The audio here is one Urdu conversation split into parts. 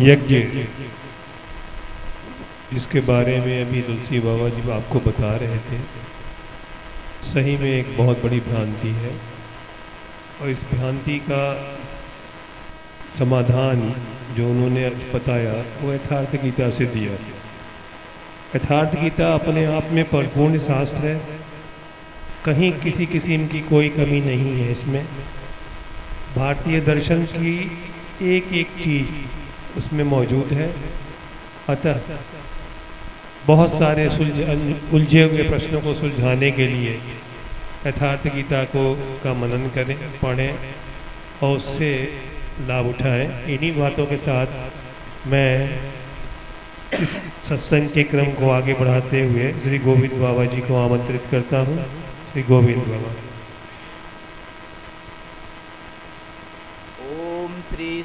یکجے۔ جس کے بارے میں ابھی تلسی بابا جی آپ کو بتا رہے تھے۔ صحیح میں ایک بہت بڑی بھرانتی ہے۔ اور اس بھرانتی کا سمادھان جو انہوں نے بتایا، وہ یتھارتھ گیتا سے دیا۔ یتھارتھ گیتا اپنے آپ میں پرپورن شاستر ہے۔ کہیں کسی قسم کی کوئی کمی نہیں ہے اس میں۔ بھارتیہ درشن کی ایک ایک چیز اس میں موجود ہے۔ اتہ بہت سارے الجھے ہوئے پرشنوں کو سلجھانے کے لیے یتھارتھ گیتا کو کا منن کریں، پڑھیں اور اس سے لابھ اٹھائیں۔ انہی باتوں کے ساتھ میں اس ستسنگ کے کرم کو آگے بڑھاتے ہوئے شری گووند بابا جی کو آمنترت کرتا ہوں۔ شری گووند بابا۔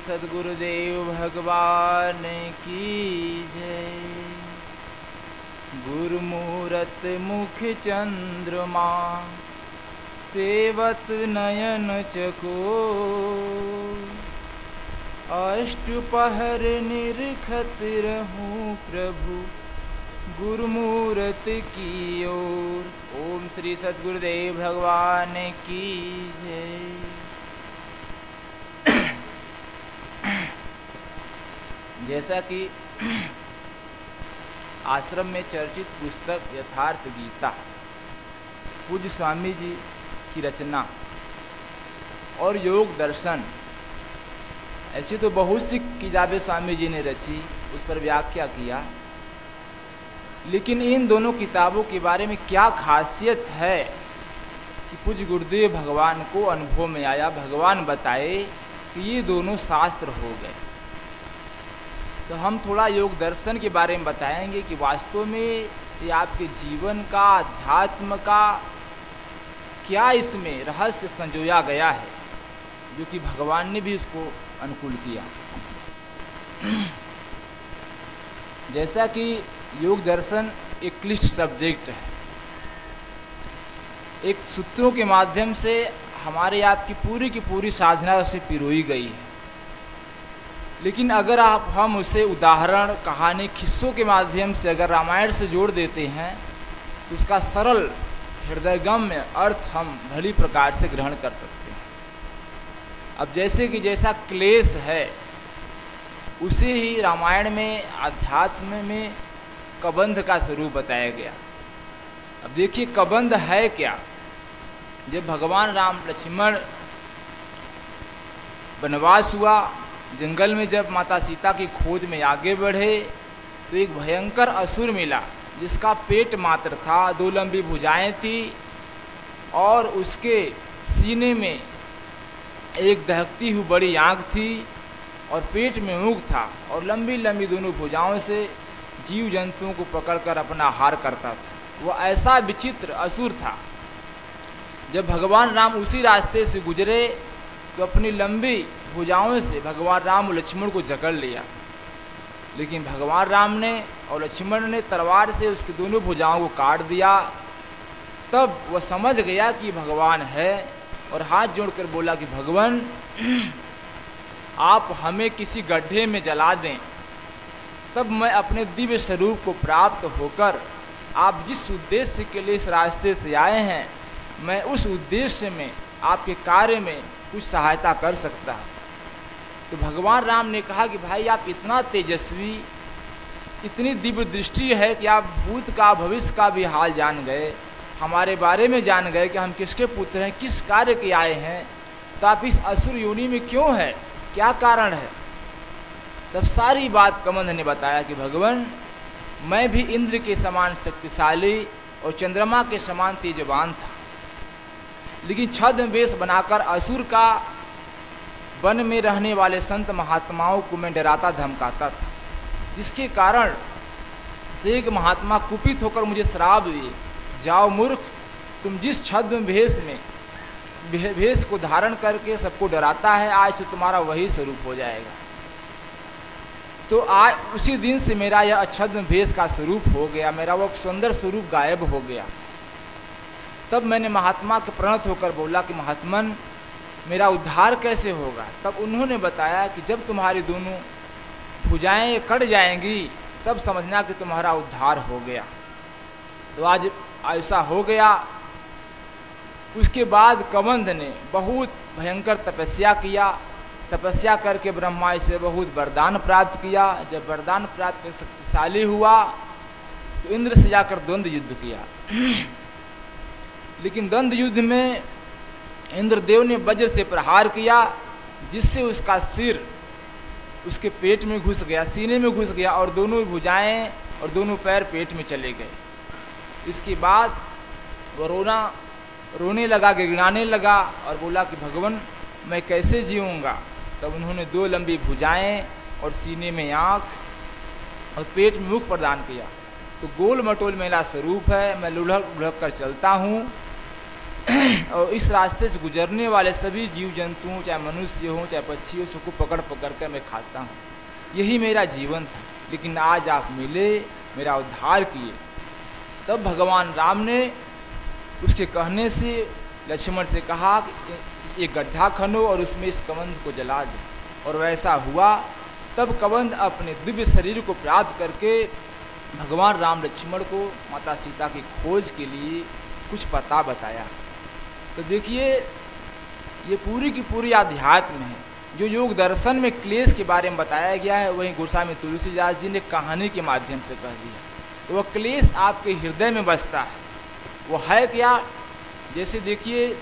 سدگردیو بھگوان کی جے گرمرت مکھ چندرما سیوت نئن چکو اشٹ پہر نرکھت رہو پربھ گرمت کی اور ام سری سد گردیو بھگوان کی جے جیسا کہ آشرم میں چرچت پستک یتھارتھ گیتا، پوج سوامی جی کی رچنا اور یوگ درشن، ایسی تو بہت سی کتابیں سوامی جی نے رچی، اس پر ویاخیا کیا۔ لیکن ان دونوں کتابوں کے بارے میں کیا خاصیت ہے کہ کچھ گردیو بھگوان کو انبھو میں آیا، بھگوان بتائے کہ یہ دونوں شاستر ہو گئے۔ تو ہم تھوڑا یوگ درسن کے بارے میں بتائیں گے کہ واستو میں یہ آپ کے جیون کا آدھیاتم کا کیا اس میں رہسیہ سنجویا گیا ہے؟ جو کہ بھگوان نے بھی اس کو انکول کیا۔ جیسا کہ یوگ درسن ایک کلشٹ سبجیکٹ ہے۔ ایک ستروں کے مادھیم سے ہمارے آپ کی پوری کی پوری سادھنا اسے پیروئی گئی ہے۔ لیکن اگر آپ ہم اسے اداہرن کہانی قصوں کے مادھیم سے اگر رامائن سے جوڑ دیتے ہیں، تو اس کا سرل ہردگم ارتھ ہم بھلی پرکار سے گرہن کر سکتے ہیں۔ اب جیسے کہ جیسا کلیش ہے اسے ہی رامائن میں، آدھیاتم میں کبندھ کا سروپ بتایا گیا۔ اب دیکھیے کبندھ ہے کیا؟ جب بھگوان رام لکشمن بنواس ہوا جنگل میں جب ماتا سیتا کی کھوج میں آگے بڑھے تو ایک بھینکر اسر ملا جس کا پیٹ ماتر تھا دو لمبی بھجائیں تھیں اور اس کے سینے میں ایک دہکتی ہوئی بڑی آنکھ تھی اور پیٹ میں اونگ تھا اور لمبی لمبی دونوں بھجاؤں سے جیو جنتوں کو پکڑ کر اپنا ہار کرتا تھا وہ ایسا بچتر اسور تھا جب بھگوان رام اسی راستے سے گزرے تو اپنی لمبی بھجاؤں سے بھگوان رام اور لکشمن کو جکڑ لیا۔ لیکن بھگوان رام نے اور لکشمن نے تلوار سے اس کی دونوں بھجاؤں کو کاٹ دیا۔ تب وہ سمجھ گیا کہ بھگوان ہے اور ہاتھ جوڑ کر بولا کہ بھگوان، آپ ہمیں کسی گڈھے میں جلا دیں۔ تب میں اپنے دیویہ سروپ کو پراپت ہو کر آپ جس ادیشیہ کے لیے اس راستے سے آئے ہیں، میں اس ادیشیہ میں، آپ کے کاریہ میں کچھ سہایتا کر سکتا ہے۔ تو بھگوان رام نے کہا کہ بھائی آپ اتنا تیجسوی، اتنی دب درشٹی ہے کہ آپ بھوت کا، بھوشیہ کا بھی حال جان گئے۔ ہمارے بارے میں جان گئے کہ ہم کس کے پتر ہیں، کس کاریہ کے آئے ہیں۔ تو آپ اس اسر یونی میں کیوں ہیں؟ کیا کارن ہے؟ تب ساری بات کمند نے بتایا کہ بھگوان، میں بھی اندر کے سمان شکتیشالی اور چندرما کے سمان تیجوان تھا۔ لیکن چھدم ویس بنا کر اسور کا ون میں رہنے والے سنت مہاتماؤں کو میں ڈراتا دھمکاتا تھا۔ جس کے کارن سے ایک مہاتما کپت ہو کر مجھے شراب دیے۔ جاؤ مورکھ تم جس چھد بھیس میں بھیس کو دھارن کر کے سب کو ڈراتا ہے، آج سے تمہارا وہی سوروپ ہو جائے گا۔ تو آج، اسی دن سے میرا یہ اچھد بھیس کا سوروپ ہو گیا۔ میرا وہ سندر سوروپ غائب ہو گیا۔ تب میں نے مہاتما کے پرنت ہو کر بولا کہ مہاتمن، میرا ادھار کیسے ہوگا؟ تب انہوں نے بتایا کہ جب تمہاری دونوں بھجائیں کٹ جائیں گی، تب سمجھنا کہ تمہارا ادھار ہو گیا۔ تو آج ایسا ہو گیا۔ اس کے بعد کمند نے بہت بھینکر تپسیا کیا۔ تپسیا کر کے برہما سے بہت بردان پراپت کیا۔ جب بردان پراپت شکتیشالی ہوا، تو اندر سے جا کر دوند یدھ کیا۔ لیکن دند یدھ میں اندر دیو نے وجر سے پرہار کیا، جس سے اس کا سر اس کے پیٹ میں گھس گیا، سینے میں گھس گیا اور دونوں بھجائیں اور دونوں پیر پیٹ میں چلے گئے۔ اس کے بعد وہ رونا، رونے لگا، گڑگڑانے لگا اور بولا کہ بھگوان، میں کیسے جیوں گا؟ تب انہوں نے دو لمبی بھجائیں اور سینے میں آنکھ اور پیٹ میں مکھ پردان کیا۔ تو گول مٹول میرا سروپ ہے، میں لڑھک لڑھک کر چلتا ہوں۔ اور اس راستے سے گزرنے والے سبھی جیو جنتو چاہے منشیہ ہوں چاہے پچھی ہو سب کو پکڑ پکڑ کر میں کھاتا ہوں۔ یہی میرا جیون تھا۔ لیکن آج آپ ملے، میرا ادھار کیے۔ تب بھگوان رام نے اس کے کہنے سے، لکشمن سے کہا کہ ایک گڈھا کھنو اور اس میں اس کمند کو جلا دو۔ اور ویسا ہوا، تب کبند اپنے دبیہ شریر کو پراپت کر کے بھگوان رام لکشمن کو ماتا سیتا کی کھوج کے لیے کچھ پتہ بتایا۔ تو دیکھیے، یہ پوری کی پوری آدھیات میں ہے جو یوگ درسن میں کلیش کے بارے میں بتایا گیا ہے، وہیں گوسوامی تلسی داس جی نے کہانی کے مادھیم سے کہہ دیا۔ تو وہ کلیش آپ کے ہردے میں بستا ہے۔ وہ ہے کیا؟ جیسے دیکھیے،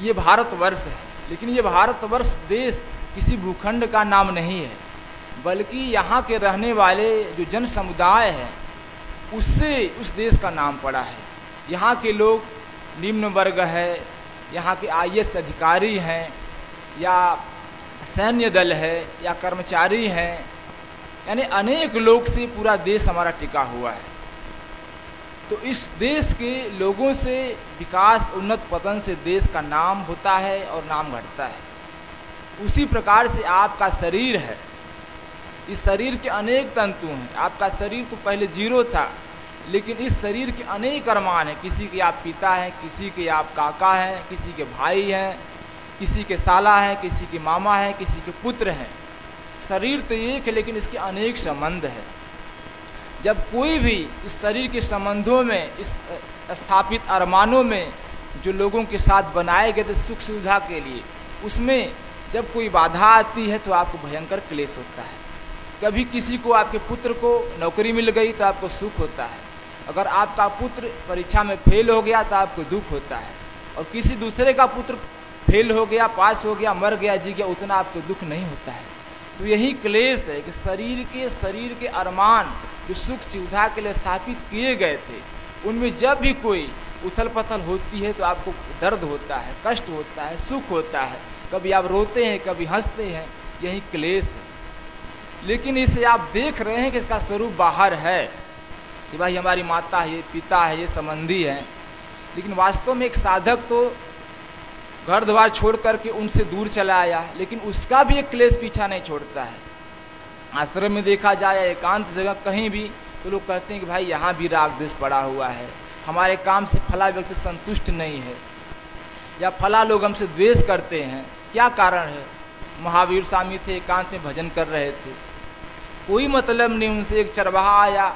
یہ بھارت ورش ہے، لیکن یہ بھارت ورش دیش کسی بھوکھنڈ کا نام نہیں ہے، بلکہ یہاں کے رہنے والے جو جن سمدائے ہیں، اس سے اس دیش کا نام پڑا ہے۔ یہاں کے لوگ نمن ورگ ہے، یہاں کے آئی ایس ادھیکاری ہیں، یا سینیہ دل ہے، یا کرمچاری ہیں۔ یعنی انیک لوگ سے پورا دیش ہمارا ٹکا ہوا ہے۔ تو اس دیش کے لوگوں سے وکاس، انت پتن سے دیش کا نام ہوتا ہے اور نام گھٹتا ہے۔ اسی پرکار سے آپ کا شریر ہے۔ اس شریر کے انیک تنتو ہیں۔ آپ کا شریر تو پہلے جیرو تھا۔ لیکن اس شریر کے انیک ارمان ہیں۔ کسی کے آپ پتا ہیں، کسی کے آپ کاکا ہیں، کسی کے بھائی ہیں، کسی کے سالہ ہیں، کسی کے ماما ہیں، کسی کے پتر ہیں۔ شریر تو ایک ہے، لیکن اس کے انیک سمبند ہے جب کوئی بھی اس شریر کے سمبندوں میں، اس استھاپت ارمانوں میں جو لوگوں کے ساتھ بنائے گئے تھے سکھ سویدھا کے لیے، اس میں جب کوئی بادھا آتی ہے تو آپ کو بھینکر کلیش ہوتا ہے۔ کبھی کسی کو آپ کے پتر کو نوکری مل گئی تو آپ کو سکھ ہوتا ہے۔ اگر آپ کا پتر پریچھا میں فیل ہو گیا تو آپ کو دکھ ہوتا ہے۔ اور کسی دوسرے کا پتر فیل ہو گیا، پاس ہو گیا، مر گیا جی گیا اتنا آپ کو دکھ نہیں ہوتا ہے۔ تو یہی کلیش ہے کہ شریر کے شریر کے ارمان جو سکھ سویدھا کے لیے استھاپت کیے گئے تھے، ان میں جب بھی کوئی اتھل پتھل ہوتی ہے تو آپ کو درد ہوتا ہے، کشٹ ہوتا ہے، سکھ ہوتا ہے۔ کبھی آپ روتے ہیں، کبھی ہنستے ہیں، یہی کلیش ہے۔ لیکن اسے آپ دیکھ رہے ہیں کہ اس کا سوروپ باہر ہے۔ کہ بھائی ہماری ماتا ہے، پتا ہے، یہ سمندھی ہے۔ لیکن واستو میں ایک سادھک تو گھر دوار چھوڑ کر کے ان سے دور چلا آیا، لیکن اس کا بھی ایک کلیش پیچھا نہیں چھوڑتا ہے۔ آشرم میں دیکھا جائے ایکانت جگہ کہیں بھی، تو لوگ کہتے ہیں کہ بھائی یہاں بھی راگ دیش پڑا ہوا ہے۔ ہمارے کام سے فلاں ویکتی سنتشٹ نہیں ہے۔ یا فلاں لوگ ہم سے دویش کرتے ہیں۔ کیا کارن ہے؟ مہاویر سامی تھے، ایکانت میں بھجن کر رہے تھے۔ کوئی مطلب نہیں ان سے، ایک چرواہا آیا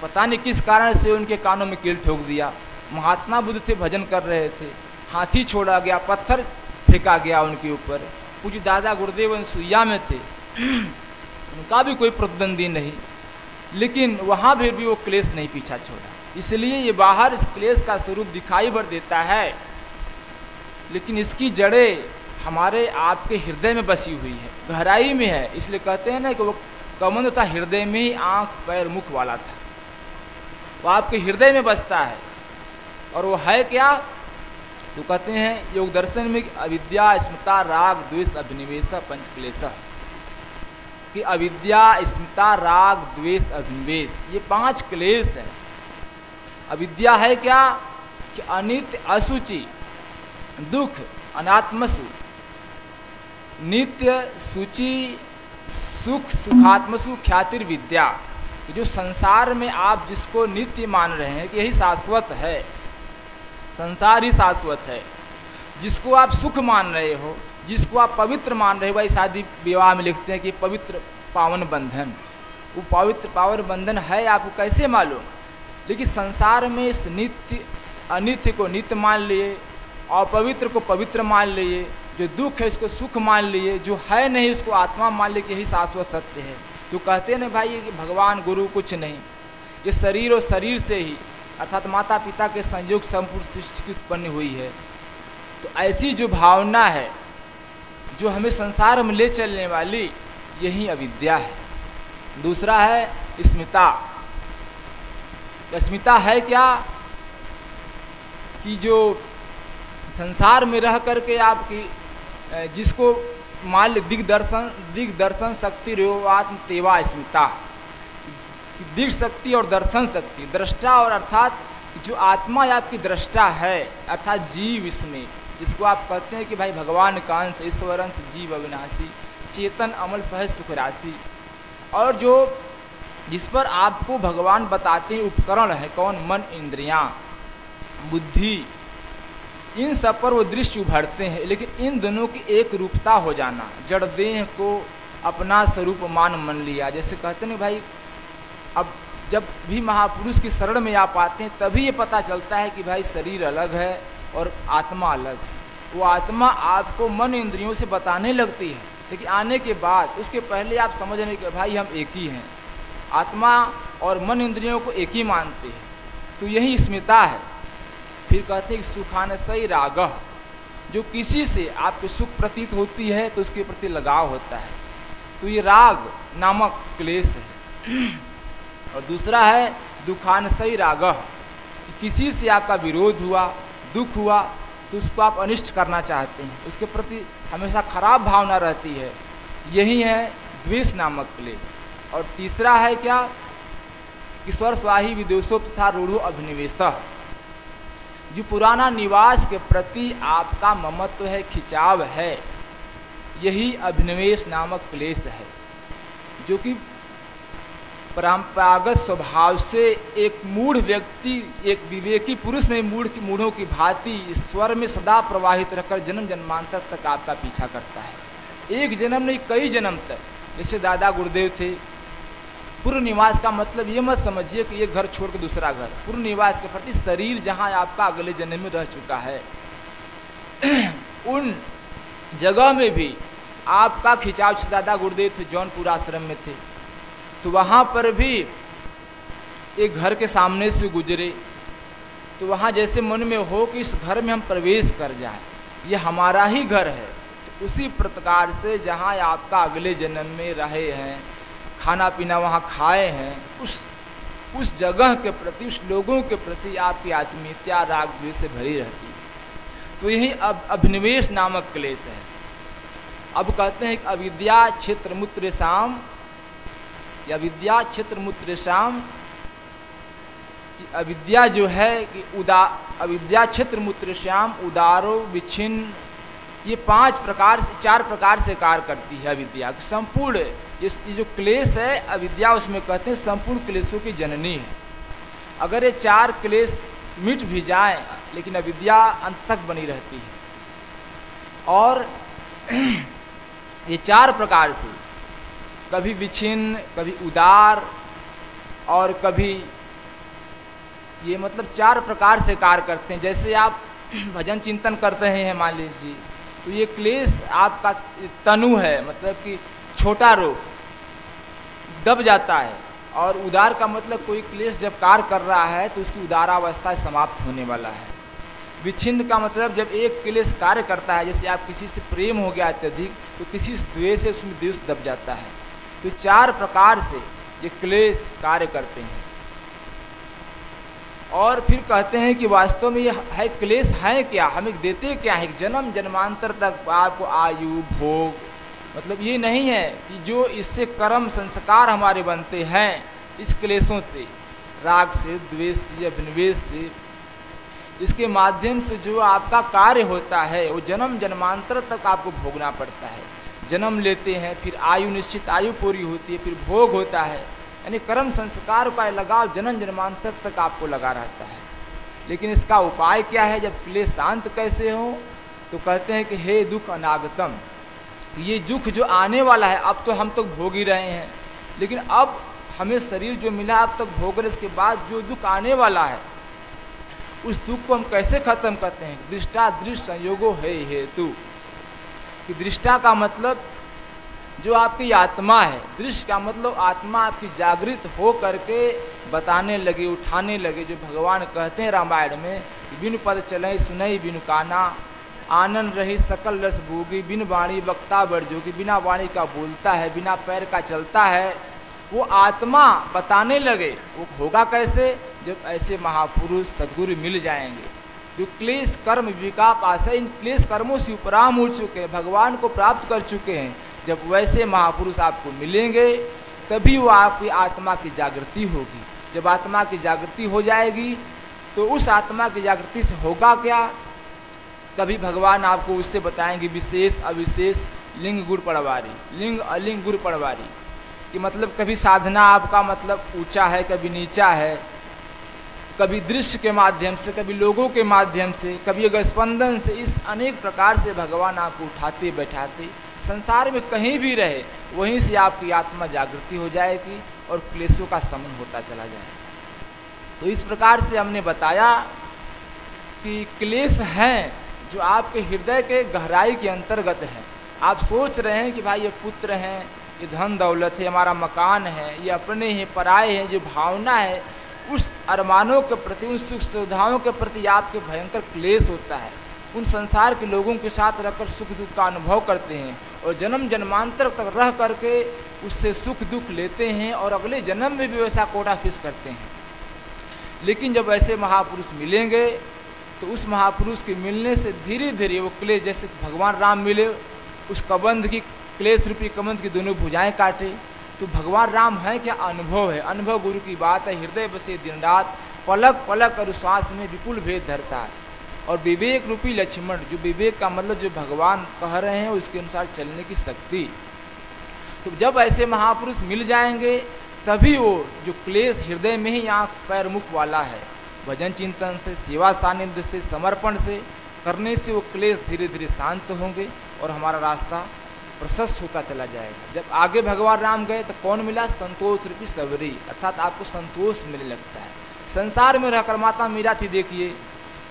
پتہ نہیں کس کارن سے ان کے کانوں میں کیل ٹھوک دیا۔ مہاتما بدھ تھے، بھجن کر رہے تھے۔ ہاتھی چھوڑا گیا، پتھر پھینکا گیا ان کے اوپر۔ کچھ دادا گردیو سویا میں تھے۔ ان کا بھی کوئی پرتدندی نہیں۔ لیکن وہاں بھی بھی وہ کلیس نہیں پیچھا چھوڑا۔ اس لیے یہ باہر اس کلیس کا سوروپ دکھائی بھر دیتا ہے۔ لیکن اس کی جڑیں ہمارے آپ کے ہردے میں بسی ہوئی ہے گہرائی میں ہے۔ اس لیے کہتے ہیں نا کہ وہ کمند تھا ہردے میں آنکھ پیر مکھ والا تھا۔ وہ آپ کے ہردے میں بستا ہے۔ اور وہ ہے کیا؟ تو کہتے ہیں، یوگ درشن میں اودیا، اسمتا، راگ دوش ابنویش پنچ کلیش کہ اودیا، اسمتا، راگ دویش ابنویش یہ پانچ کلیش ہیں۔ اودیا ہے کیا؟ کہ انت اسوچی، دکھ، اناتمسو۔ نتیہ سوچی، سکھ، سکھاتمسو خیاتر ودیا۔ کہ جو سنسار میں آپ جس کو نتیہ مان رہے ہیں کہ یہی شاشوت ہے، سنسار ہی شاشوت ہے۔ جس کو آپ سکھ مان رہے ہو، جس کو آپ پوتر مان رہے ہو بھائی شادی وواہ میں لکھتے ہیں کہ پوتر پاون بندھن۔ وہ پوتر پاون بندھن ہے، آپ کو کیسے معلوم؟ لیکن سنسار میں اس نتیہ انتیہ کو نت مان لیے اور پوتر کو پوتر مان لیے، جو دکھ ہے اس کو سکھ مان لیے، جو ہے نہیں اس کو آتما مان لیے کہ یہی شاشوت ستیہ ہے۔ جو کہتے ہیں نا بھائی کہ بھگوان گرو کچھ نہیں، یہ شریر اور شریر سے ہی، ارتھات ماتا پتا کے سنجوگ سمپور سرشٹی کی اتپن ہوئی ہے۔ تو ایسی جو بھاونا ہے، جو ہمیں سنسار میں لے چلنے والی، یہی اودیا ہے۔ دوسرا ہے اسمتا۔ اسمتا ہے کیا؟ کہ کی جو سنسار میں رہ کر کے آپ کی جس کو مالیہ دگ درشن دگ درشن شکتی رواتی واسمی دیکھتی اور درشن شکتی درشٹا اور ارتھات جو آتما کی درشٹا ہے ارتھات جیو اس میں جس کو آپ کہتے ہیں کہ بھائی بھگوان کاس ایشورنش جیو اوناشی چیتن امل سہ سکاسی اور جو جس پر آپ کو بھگوان بتاتے اپکرم ہے کون من اندریاں بدھ ان سب پر وہ درش ابھرتے ہیں، لیکن ان دونوں کی ایک روپتا ہو جانا جڑ دیہ کو اپنا سروپ مان من لیا۔ جیسے کہتے ہیں بھائی، اب جب بھی مہاپروش کی شرن میں آپ آتے ہیں، تبھی یہ پتہ چلتا ہے کہ بھائی شریر الگ ہے اور آتما الگ ہے۔ وہ آتما آپ کو من اندریوں سے بتانے لگتی ہے، لیکن آنے کے بعد، اس کے پہلے آپ سمجھ رہے کہ بھائی ہم ایک ہی ہیں۔ آتما اور من اندریوں کو ایک ہی مانتے ہیں۔ تو یہی اسمتا ہے۔ پھر کہتے ہیں کہ سکھان سی راگہ، جو کسی سے آپ کے سکھ پرتیت ہوتی ہے تو اس کے پرتی لگاؤ ہوتا ہے۔ تو یہ راگ نامک کلیش ہے۔ اور دوسرا ہے دکھان سی راگہ کسی سے آپ کا ورودھ ہوا، دکھ ہوا، تو اس کو آپ انشٹ کرنا چاہتے ہیں۔ اس کے پرتی ہمیشہ خراب بھاؤنا رہتی ہے۔ یہی ہے دویش نامک کلیش اور تیسرا ہے کیا؟ کہ سواہی ودیشوں تھا روڑو ابھنویش جو پرانا نواس کے پرتی آپ کا ممتو ہے کھچاؤ ہے۔ یہی ابھنویش نامک کلیش ہے، جو کہ پرمپراگت سوبھاؤ سے ایک موڑھ ویکتی، ایک وویکی پورش میں موڑھ کی موڑھوں کی بھانتی اسور میں سدا پرواہت رہ کر جنم جنمانتر تک آپ کا پیچھا کرتا ہے۔ ایک جنم نہیں، کئی جنم تک۔ جیسے دادا گردیو تھے پورو نواس کا مطلب یہ مت سمجھیے کہ یہ گھر چھوڑ کے دوسرا گھر۔ پورو نواس کے پرتی شریر جہاں آپ کا اگلے جنم میں رہ چکا ہے۔ ان جگہ میں بھی آپ کا کھینچاؤ دادا گردیو تھے جون پور آشرم میں تھے۔ تو وہاں پر بھی ایک گھر کے سامنے سے گزرے۔ تو وہاں جیسے من میں ہو کہ اس گھر میں ہم پرویش کر جائیں۔ یہ ہمارا ہی گھر ہے۔ تو اسی پرتکار سے جہاں آپ کا اگلے جنم میں رہے ہیں۔ کھانا پینا وہاں کھائے ہیں، اس اس جگہ کے پرتی، اس لوگوں کے پرتی آپ کی آتمیتیا راگ دل سے بھری رہتی ہے تو یہی اب ابنویش نامک کلیش ہے۔ اب کہتے ہیں کہ اویدیا چھتر متر شام یا ودیا چھتر متر شام کہ اویدیا جو ہے کہ ادا اویدیا چھتر متر شام ادارو، بچھن، یہ پانچ پرکار سے، چار پرکار سے کار کرتی ہے اویدیا سمپور یہ جو کلیش ہے، اودیا اس میں کہتے ہیں سمپورن کلیشوں کی جننی ہے۔ اگر یہ چار کلیش مٹ بھی جائیں، لیکن اودیا انت تک بنی رہتی ہے۔ اور یہ چار پرکار تھی کبھی بچھن کبھی ادار، اور کبھی یہ مطلب چار پرکار سے کار کرتے ہیں۔ جیسے آپ بھجن چنتن کرتے ہیں مان لیجیے تو یہ کلیش آپ کا تنو ہے۔ مطلب کہ چھوٹا روگ دب جاتا ہے اور ادار کا مطلب کوئی کلیش جب کار کر رہا ہے تو اس کی اداراوستھا سماپت ہونے والا ہے۔ بچھند کا مطلب جب ایک کلیش کار کرتا ہے، جیسے آپ کسی سے پریم ہو گیا اتیادھک، تو کسی دوے سے اس میں دیوس دب جاتا ہے۔ تو چار پرکار سے یہ کلیش کار کرتے ہیں۔ اور پھر کہتے ہیں کہ واستو میں یہ ہے کلیش ہیں کیا؟ ہمیں دیتے کیا ہے جنم، جنمانتر تک آپ کو آیو، بھوگ مطلب یہ نہیں ہے کہ جو اس سے کرم سنسکار ہمارے بنتے ہیں، اس کلیشوں سے، راگ سے دویش سے ابنویش سے، اس کے مادھیم سے جو آپ کا کاریہ ہوتا ہے، وہ جنم جنمانتر تک آپ کو بھوگنا پڑتا ہے۔ جنم لیتے ہیں، پھر آیو نشچت، آیو پوری ہوتی ہے، پھر بھوگ ہوتا ہے۔ یعنی کرم سنسکار کا لگاؤ جنم جنمانتر تک آپ کو لگا رہتا ہے۔ لیکن اس کا اپائے کیا ہے؟ جب کلے شانت کیسے ہوں، تو کہتے ہیں کہ، ہے دکھ اناگتم یہ دکھ جو آنے والا ہے، اب تو ہم تک بھوگ ہی رہے ہیں۔ لیکن اب ہمیں شریر جو ملا، اب تک بھوگ رہے اس کے بعد جو دکھ آنے والا ہے، اس دکھ کو ہم کیسے ختم کرتے ہیں؟ درشٹا درش سنیوگو ہے ہیتو۔ کہ درشٹا کا مطلب جو آپ کی آتما ہے، درش کا مطلب آتما آپ کی جاگرت ہو کر کے بتانے لگے، اٹھانے لگے، جو بھگوان کہتے ہیں رامائن میں، بن پد چلے سنئی بن کانا۔ آنند رہی سکل رس بوگی بن بانی بکتا بڑھ جو کہ بنا وانی کا بولتا ہے، بنا پیر کا چلتا ہے۔ وہ آتما بتانے لگے، وہ ہوگا کیسے؟ جب ایسے مہاپروش سدگرو مل جائیں گے۔ جو کلیش کرم وکاپ آسے ان کلیش کرموں سے اپرام ہو چکے ہیں، بھگوان کو پراپت کر چکے ہیں۔ جب ویسے مہاپروش آپ کو ملیں گے، تبھی وہ آپ کی آتما کی جاگرتی ہوگی۔ جب آتما کی جاگرتی ہو جائے گی، تو اس آتما کی جاگرتی سے ہوگا کیا؟ کبھی بھگوان آپ کو اس سے بتائیں گے وشیش، اوشیش، لنگ گر پڑواری۔ لنگ، النگ گر پڑواری۔ کہ مطلب کبھی سادھنا آپ کا مطلب اونچا ہے، کبھی نیچا ہے۔ کبھی درشیہ کے مادھیم سے، کبھی لوگوں کے مادھیم سے، کبھی اگر اسپندن سے، اس انیک پرکار سے بھگوان آپ کو اٹھاتے بیٹھاتے سنسار میں کہیں بھی رہے، وہیں سے آپ کی آتما جاگرتی ہو جائے گی اور کلیشوں کا سمن ہوتا چلا جائے گا۔ تو اس پرکار سے ہم نے بتایا کہ کلیش ہیں جو آپ کے ہردے کے گہرائی کے انترگت ہے آپ سوچ رہے ہیں کہ بھائی یہ پتر ہیں، یہ دھن دولت ہے ہمارا مکان ہے، یہ اپنے ہی پرائے ہیں، جو بھاؤنا ہے، اس ارمانوں کے پرتی، ان سکھ سویدھاؤں کے پرتی آپ کے بھینکر کلیش ہوتا ہے۔ ان سنسار کے لوگوں کے ساتھ رہ کر سکھ دکھ کا انبھو کرتے ہیں اور جنم جنمانتر تک رہ کر کے اس سے سکھ دکھ لیتے ہیں اور اگلے جنم میں بھی ویسا کوٹا فیس کرتے ہیں۔ لیکن جب ایسے مہاپروش ملیں گے تو اس مہاپروش کے ملنے سے دھیرے دھیرے وہ کلیش جیسے بھگوان رام ملے، اس کبند کی کلیش روپی کبند کی دونوں بھجائیں کاٹے۔ تو بھگوان رام ہے کیا؟ انبھو ہے۔ انبھو گرو کی بات ہے، ہردے بسے دن رات پلک پلک اور سواس میں وپل بھید دھرتا ہے اور وویک روپی لکشمن جو وویک کا مطلب جو بھگوان کہہ رہے ہیں، اس کے انوسار چلنے کی شکتی تو جب ایسے مہاپروش مل جائیں گے، تبھی وہ جو کلیش ہردے میں ہی آنکھ پیر مکھ والا ہے۔ بھجن چنتن سے سیوا ساندھ سے سمرپن سے کرنے سے وہ کلیش دھیرے دھیرے شانت ہوں گے اور ہمارا راستہ پرشست ہوتا چلا جائے گا جب آگے بھگوان رام گئے تو کون ملا سنتوش روپی سبری ارتھات آپ کو سنتوش ملنے لگتا ہے سنسار میں رہ کر ماتا میرا تھی دیکھیے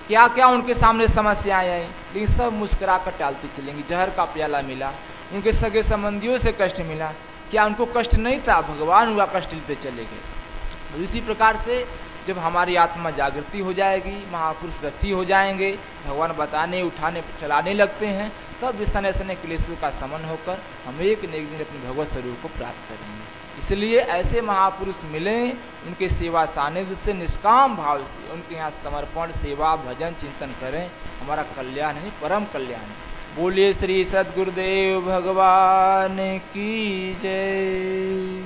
کیا کیا ان کے سامنے سمسیا آئیں لیکن سب مسکرا کر ٹالتی چلیں گی زہر کا پیالہ ملا ان کے سگے سبندیوں سے کشٹ ملا کیا ان کو کشٹ نہیں تھا بھگوان ہوا کشٹ لیتے چلے گئے اسی پرکار سے جب ہماری آتما جاگرتی ہو جائے گی مہاپروش رتھی ہو جائیں گے، بھگوان بتانے، اٹھانے، چلانے لگتے ہیں، تب اس سنے سنے کلیشوں کا سمن ہو کر ہم ایک نہ ایک دن اپنے بھگوت سوروپ کو پراپت کریں گے۔ اس لیے ایسے مہاپروش ملیں، ان کے سیوا ساندھ سے نشکام بھاو سے، ان کے یہاں سمرپن، سیوا، بھجن، چنتن کریں۔ ہمارا کلیان ہے پرم کلیان۔ بولیے شری سدگردیو بھگوان کی جے۔